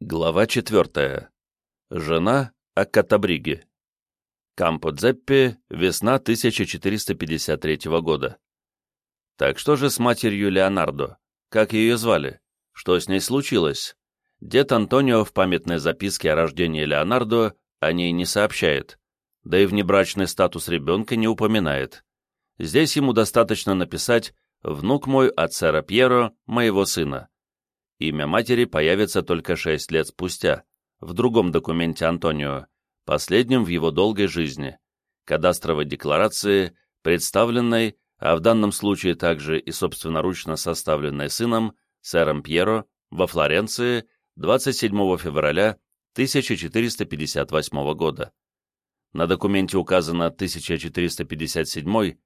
Глава четвертая. Жена Аккатабриги. Кампо-Дзеппи, весна 1453 года. Так что же с матерью Леонардо? Как ее звали? Что с ней случилось? Дед Антонио в памятной записке о рождении Леонардо о ней не сообщает, да и внебрачный статус ребенка не упоминает. Здесь ему достаточно написать «внук мой от сэра Пьеро, моего сына». Имя матери появится только шесть лет спустя, в другом документе Антонио, последнем в его долгой жизни, кадастровой декларации, представленной, а в данном случае также и собственноручно составленной сыном, сэром Пьеро, во Флоренции 27 февраля 1458 года. На документе указано 1457,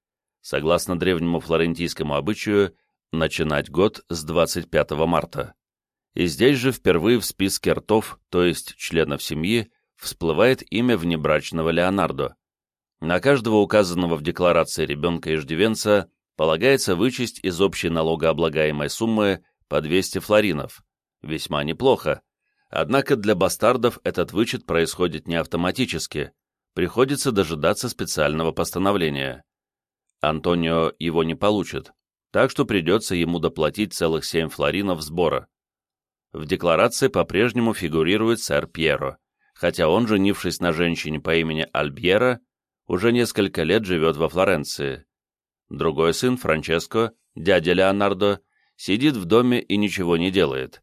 согласно древнему флорентийскому обычаю, начинать год с 25 марта. И здесь же впервые в списке ртов, то есть членов семьи, всплывает имя внебрачного Леонардо. На каждого указанного в декларации ребенка-иждивенца полагается вычесть из общей налогооблагаемой суммы по 200 флоринов. Весьма неплохо. Однако для бастардов этот вычет происходит не автоматически, приходится дожидаться специального постановления. Антонио его не получит, так что придется ему доплатить целых 7 флоринов сбора. В декларации по-прежнему фигурирует сэр Пьеро, хотя он, женившись на женщине по имени Альбьера, уже несколько лет живет во Флоренции. Другой сын, Франческо, дядя Леонардо, сидит в доме и ничего не делает.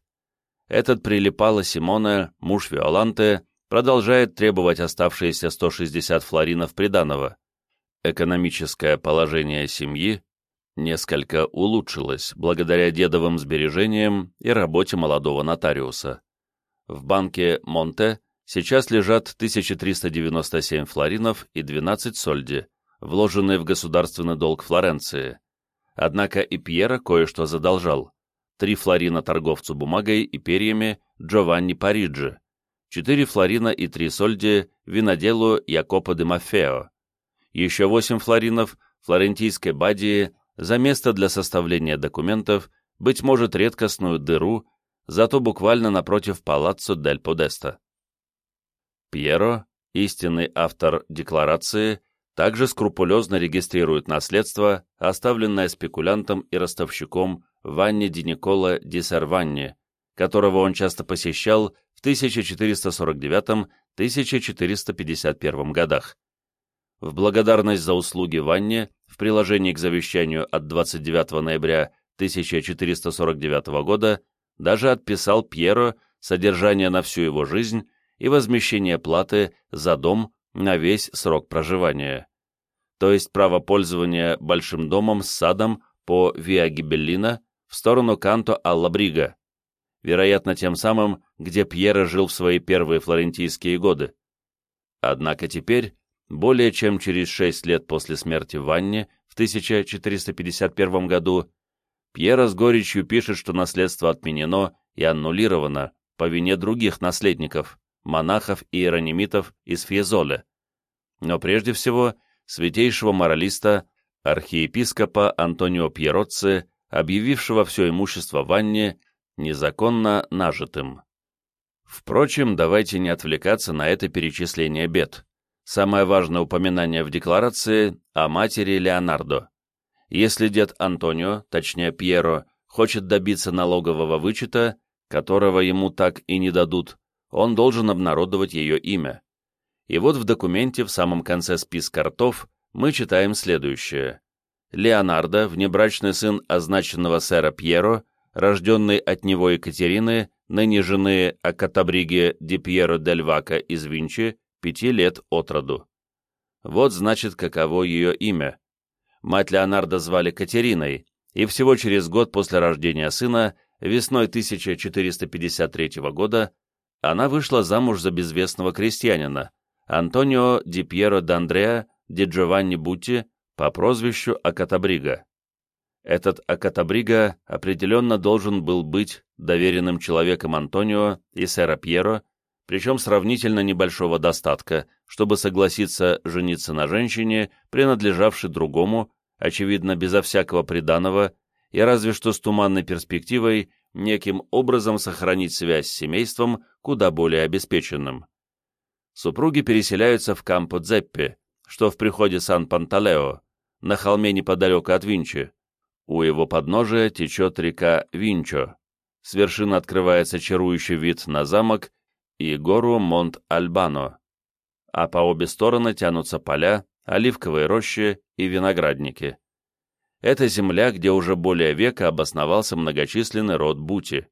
Этот прилипало Симоне, муж Виоланте, продолжает требовать оставшиеся 160 флоринов приданого. Экономическое положение семьи несколько улучшилось благодаря дедовым сбережениям и работе молодого нотариуса. В банке Монте сейчас лежат 1397 флоринов и 12 сольди, вложенные в государственный долг Флоренции. Однако и Пьера кое-что задолжал. Три флорина торговцу бумагой и перьями Джованни Париджи, четыре флорина и три сольди виноделу Якопо де Мафео, еще восемь флоринов флорентийской бадии за место для составления документов, быть может, редкостную дыру, зато буквально напротив палаццо дель Подеста. Пьеро, истинный автор декларации, также скрупулезно регистрирует наследство, оставленное спекулянтом и ростовщиком Ванни Ди Никола Ди Серванни, которого он часто посещал в 1449-1451 годах. В благодарность за услуги Ванне приложении к завещанию от 29 ноября 1449 года даже отписал Пьеро содержание на всю его жизнь и возмещение платы за дом на весь срок проживания, то есть право пользования большим домом с садом по Виа Гибеллина в сторону Канто Алла Брига, вероятно, тем самым, где Пьеро жил в свои первые флорентийские годы. Однако теперь более чем через шесть лет после смерти Ванни в 1451 году, Пьера с горечью пишет, что наследство отменено и аннулировано по вине других наследников, монахов и иеронимитов из Фьезоле. Но прежде всего, святейшего моралиста, архиепископа Антонио Пьероцци, объявившего все имущество Ванне незаконно нажитым. Впрочем, давайте не отвлекаться на это перечисление бед. Самое важное упоминание в декларации о матери Леонардо. Если дед Антонио, точнее Пьеро, хочет добиться налогового вычета, которого ему так и не дадут, он должен обнародовать ее имя. И вот в документе в самом конце списка ртов мы читаем следующее. Леонардо, внебрачный сын означенного сэра Пьеро, рожденный от него Екатерины, ныне жены Акатабриге Ди Пьеро дель Вака из Винчи, пяти лет от роду. Вот значит, каково ее имя. Мать Леонардо звали Катериной, и всего через год после рождения сына, весной 1453 года, она вышла замуж за безвестного крестьянина, Антонио Ди Пьеро Д'Андреа Ди Джованни Бутти по прозвищу Акатабрига. Этот Акатабрига определенно должен был быть доверенным человеком Антонио и сэра Пьеро, причем сравнительно небольшого достатка, чтобы согласиться жениться на женщине, принадлежавшей другому, очевидно, безо всякого приданого, и разве что с туманной перспективой неким образом сохранить связь с семейством куда более обеспеченным. Супруги переселяются в Кампо-Дзеппе, что в приходе Сан-Панталео, на холме неподалеку от Винчи. У его подножия течет река Винчо. С вершины открывается чарующий вид на замок и гору Монт-Альбано, а по обе стороны тянутся поля, оливковые рощи и виноградники. Это земля, где уже более века обосновался многочисленный род Бути.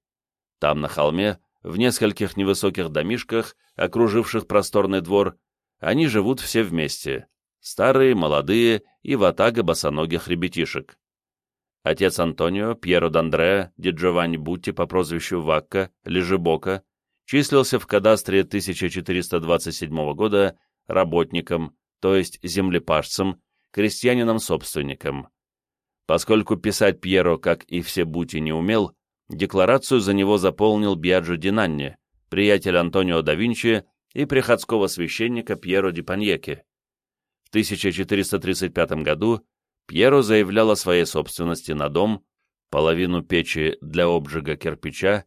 Там, на холме, в нескольких невысоких домишках, окруживших просторный двор, они живут все вместе, старые, молодые и ватага босоногих ребятишек. Отец Антонио, Пьеро Д'Андреа, Ди Джованни Бутти по прозвищу Вакка, Лежебока, числился в кадастре 1427 года работником, то есть землепашцем, крестьянином-собственником. Поскольку писать Пьеро, как и все Бути, не умел, декларацию за него заполнил Биаджо Динанни, приятель Антонио да Винчи и приходского священника Пьеро ди Паньеки. В 1435 году Пьеро заявлял о своей собственности на дом, половину печи для обжига кирпича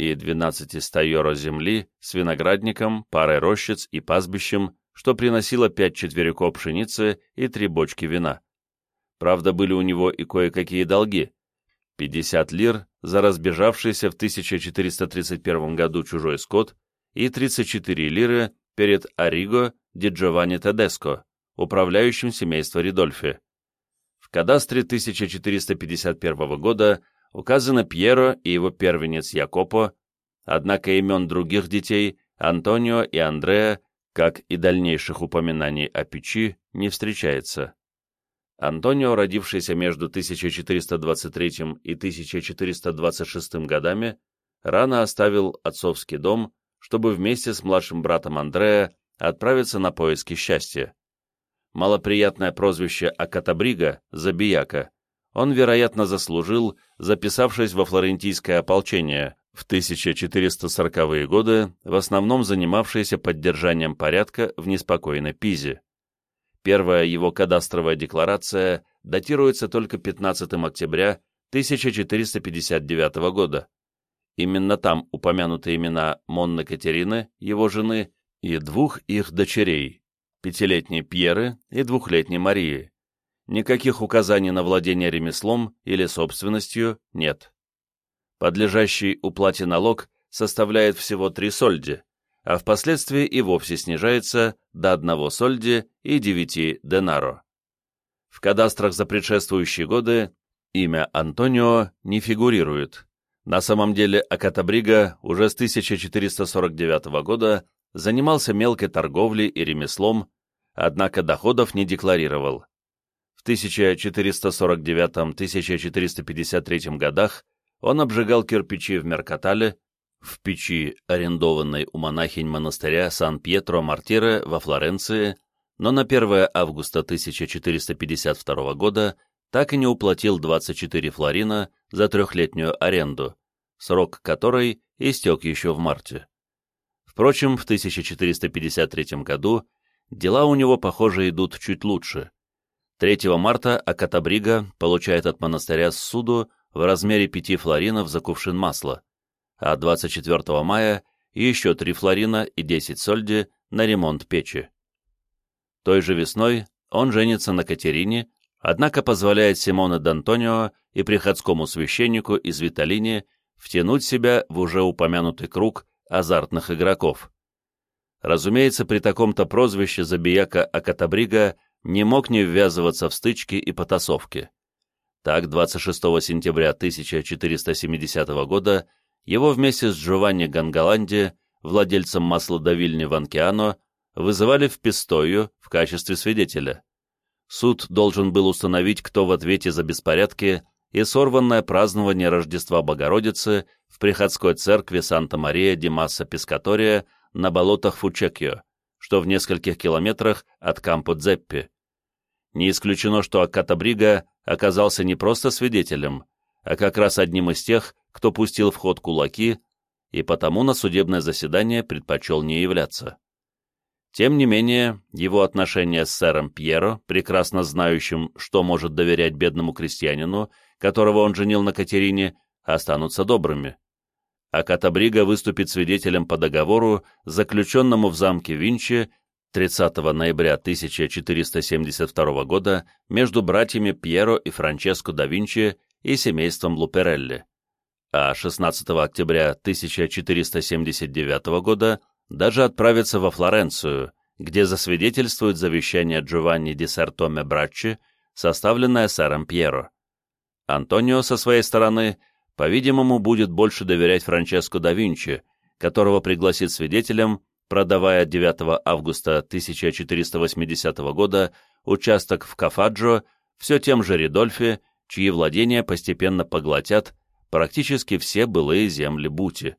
и 12 стайоро земли с виноградником, парой рощиц и пастбищем, что приносило пять четверяков пшеницы и три бочки вина. Правда, были у него и кое-какие долги. 50 лир за разбежавшийся в 1431 году чужой скот и 34 лиры перед Ариго ди Джованни Тедеско, управляющим семейство Ридольфи. В кадастре 1451 года указано Пьеро и его первенец Якопо, однако имен других детей, Антонио и Андреа, как и дальнейших упоминаний о печи, не встречается. Антонио, родившийся между 1423 и 1426 годами, рано оставил отцовский дом, чтобы вместе с младшим братом Андреа отправиться на поиски счастья. Малоприятное прозвище Акатабрига, Забияка, он, вероятно, заслужил, записавшись во флорентийское ополчение, в 1440-е годы, в основном занимавшееся поддержанием порядка в неспокойной Пизе. Первая его кадастровая декларация датируется только 15 октября 1459 года. Именно там упомянуты имена Монны Катерины, его жены, и двух их дочерей, пятилетней Пьеры и двухлетней Марии. Никаких указаний на владение ремеслом или собственностью нет. Подлежащий уплате налог составляет всего три сольди, а впоследствии и вовсе снижается до одного сольди и девяти денаро. В кадастрах за предшествующие годы имя Антонио не фигурирует. На самом деле Акатабрига уже с 1449 года занимался мелкой торговлей и ремеслом, однако доходов не декларировал. В 1449-1453 годах он обжигал кирпичи в Меркатале, в печи, арендованной у монахинь монастыря Сан-Пьетро-Мартире во Флоренции, но на 1 августа 1452 года так и не уплатил 24 флорина за трехлетнюю аренду, срок которой истек еще в марте. Впрочем, в 1453 году дела у него, похоже, идут чуть лучше. 3 марта Акатабрига получает от монастыря суду в размере 5 флоринов за кувшин масла, а 24 мая еще 3 флорина и 10 сольди на ремонт печи. Той же весной он женится на Катерине, однако позволяет Симоне Д'Антонио и приходскому священнику из Виталини втянуть себя в уже упомянутый круг азартных игроков. Разумеется, при таком-то прозвище Забияка Акатабрига не мог не ввязываться в стычки и потасовки. Так, 26 сентября 1470 года его вместе с Джованни Гангаланди, владельцем маслодавильни Ванкиано, вызывали в Пистою в качестве свидетеля. Суд должен был установить, кто в ответе за беспорядки и сорванное празднование Рождества Богородицы в приходской церкви Санта-Мария-ди-Масса Пискатория на болотах Фучекио, что в нескольких километрах от Кампо-Дзеппи. Не исключено, что Акатабрига оказался не просто свидетелем, а как раз одним из тех, кто пустил в ход кулаки, и потому на судебное заседание предпочел не являться. Тем не менее, его отношения с сэром Пьеро, прекрасно знающим, что может доверять бедному крестьянину, которого он женил на Катерине, останутся добрыми. А Катабрига выступит свидетелем по договору, заключенному в замке Винчи 30 ноября 1472 года между братьями Пьеро и Франческо да Винчи и семейством Луперелли, а 16 октября 1479 года даже отправится во Флоренцию, где засвидетельствует завещание Джованни ди Сартоме Браччи, составленное сэром Пьеро. Антонио, со своей стороны, по-видимому, будет больше доверять Франческо да Винчи, которого пригласит свидетелем продавая 9 августа 1480 года участок в Кафаджо все тем же Ридольфе, чьи владения постепенно поглотят практически все былые земли Бути.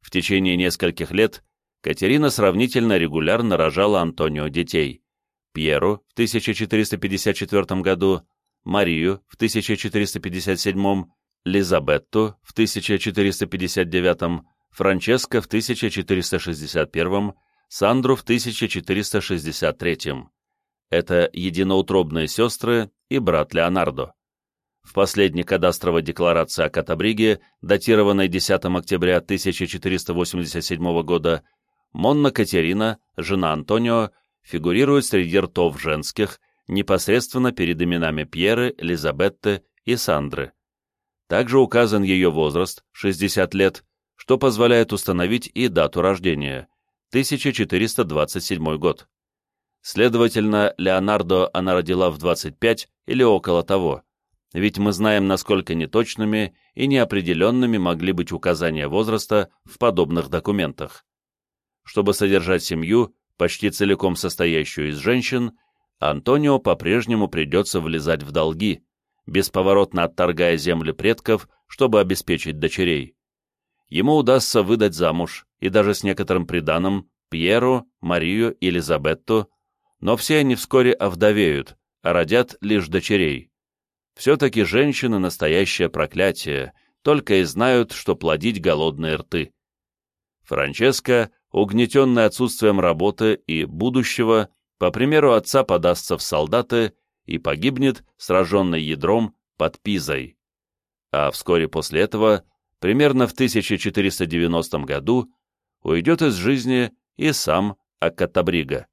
В течение нескольких лет Катерина сравнительно регулярно рожала Антонио детей, Пьеру в 1454 году, Марию в 1457, Лизабетту в 1459, Франческо в 1461, Сандру в 1463. Это единоутробные сестры и брат Леонардо. В последней кадастровой декларации о Катабриге, датированной 10 октября 1487 года, Монна Катерина, жена Антонио, фигурирует среди ртов женских, непосредственно перед именами Пьеры, Лизабетты и Сандры. Также указан ее возраст, 60 лет, что позволяет установить и дату рождения – 1427 год. Следовательно, Леонардо она родила в 25 или около того, ведь мы знаем, насколько неточными и неопределенными могли быть указания возраста в подобных документах. Чтобы содержать семью, почти целиком состоящую из женщин, Антонио по-прежнему придется влезать в долги, бесповоротно отторгая земли предков, чтобы обеспечить дочерей ему удастся выдать замуж, и даже с некоторым приданым, Пьеру, Марию Елизабетту, но все они вскоре овдовеют, а родят лишь дочерей. Все-таки женщины — настоящее проклятие, только и знают, что плодить голодные рты. Франческа, угнетенная отсутствием работы и будущего, по примеру отца подастся в солдаты и погибнет, сраженный ядром, под Пизой. А вскоре после этого примерно в 1490 году уйдет из жизни и сам Акатабрига.